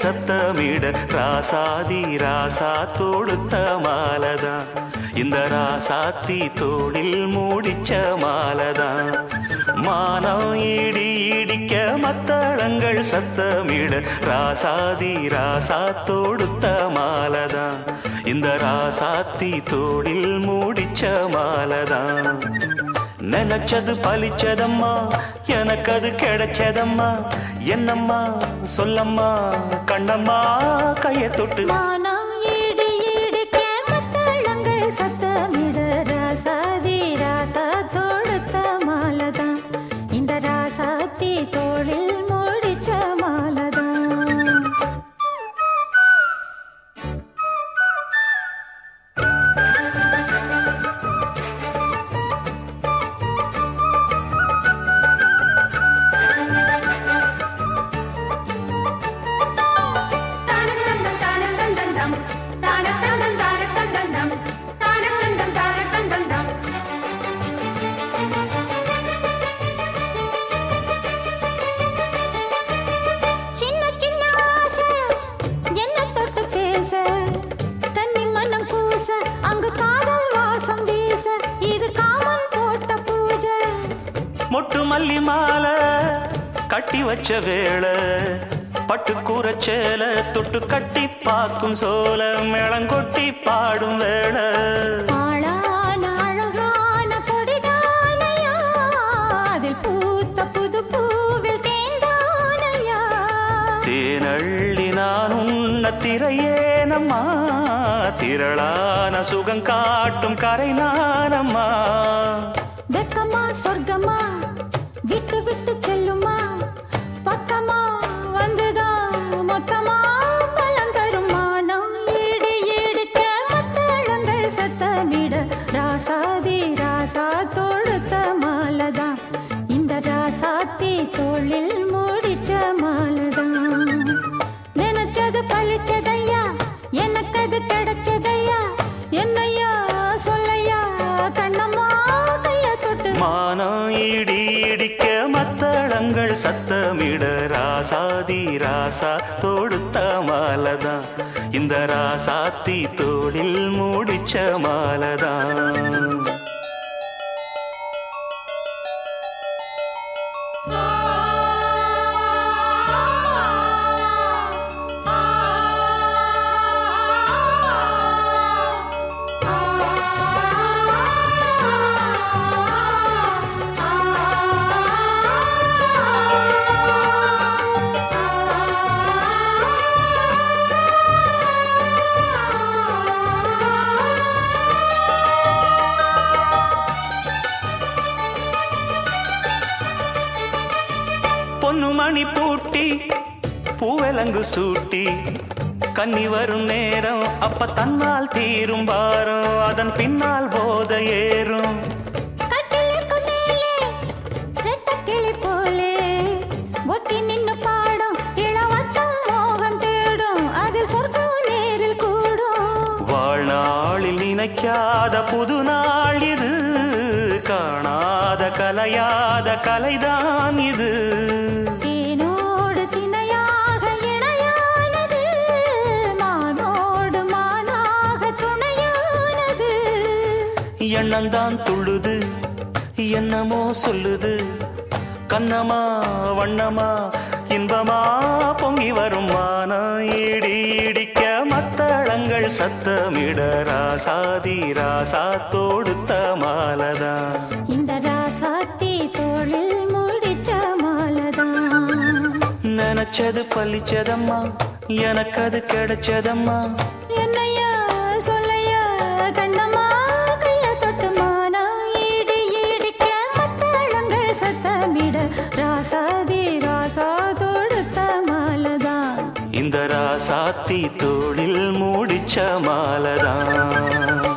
சத்தமிட ராசாதி ராசா தொடுத்த மாலதான் இந்த ராசாத்தி தோளில் மூடிச்ச மாலதான் மானம் இடி இடிக்க மத்தளங்கள் சத்தமிட ராசாதி ராசா தொடுத்த மாலதான் இந்த ராசாத்தி தோளில் மூடிச்ச மாலதான் நினைச்சது பலிச்சதம்மா எனக்கு அது கிடைச்சதம்மா. என்னம்மா சொல்லம்மா கண்ணம்மா கையை தொட்டு. மல்லி மாலை கட்டி வச்ச வேளை பட்டு கூரச்சேல தொட்டு கட்டி பாக்கும் சோல மேளங்கொட்டி பாடும் வேளை. தேனள்ளி நான் உன்ன திரையேனம்மா திரளான சுகம் காட்டும் கரை நானம்மா. வெக்கமா சொர்க்கமா விட்டு விட்டு செல்லுமா? பக்கமா வந்துதான் மொத்தமா பலம் தருமா நான் ஈடு ஈடுக்க மத்தளங்கள் சத்தமிட. ராசாதி ராசா தொடுத்த மாலதான். இந்த ராசாத்தி தோளில் மூடிச்ச மாலதான். நினைச்சது பழிச்சதையா எனக்கு அது கிடை இடிக்க மத்தளங்கள் சத்தமிட ராசாதி ராசா தொடுத்த மாலதான். இந்த ராசாத்தி தோளில் மூடிச்ச மாலதான். பூட்டி பூவலங்கு சூட்டி. கன்னி வரும் நேரம் அப்ப தன்னால் தீரும் பாரம். அதன் பின்னால் போத ஏறும். நினைக்காத புது நாள் இது. காணாத கலையாத கலைதான் இது. எண்ணந்தான் துள்ளுது. என்னமோ சொல்லுது. கண்ணமா வண்ணமா இன்பமா பொங்கி வரும் மானம். இடி இடிக்க மத்தளங்கள் சத்தமிட ராசாதி ராசா தொடுத்த மாலதான். இந்த ராசாத்தி தோளில் முடிச்ச மாலதான். நினைச்சது பழிச்சதம்மா. எனக்கு அது கிடைச்சதம்மா. இந்த ராசாத்தி தோளில் மூடிச்ச மாலதான்.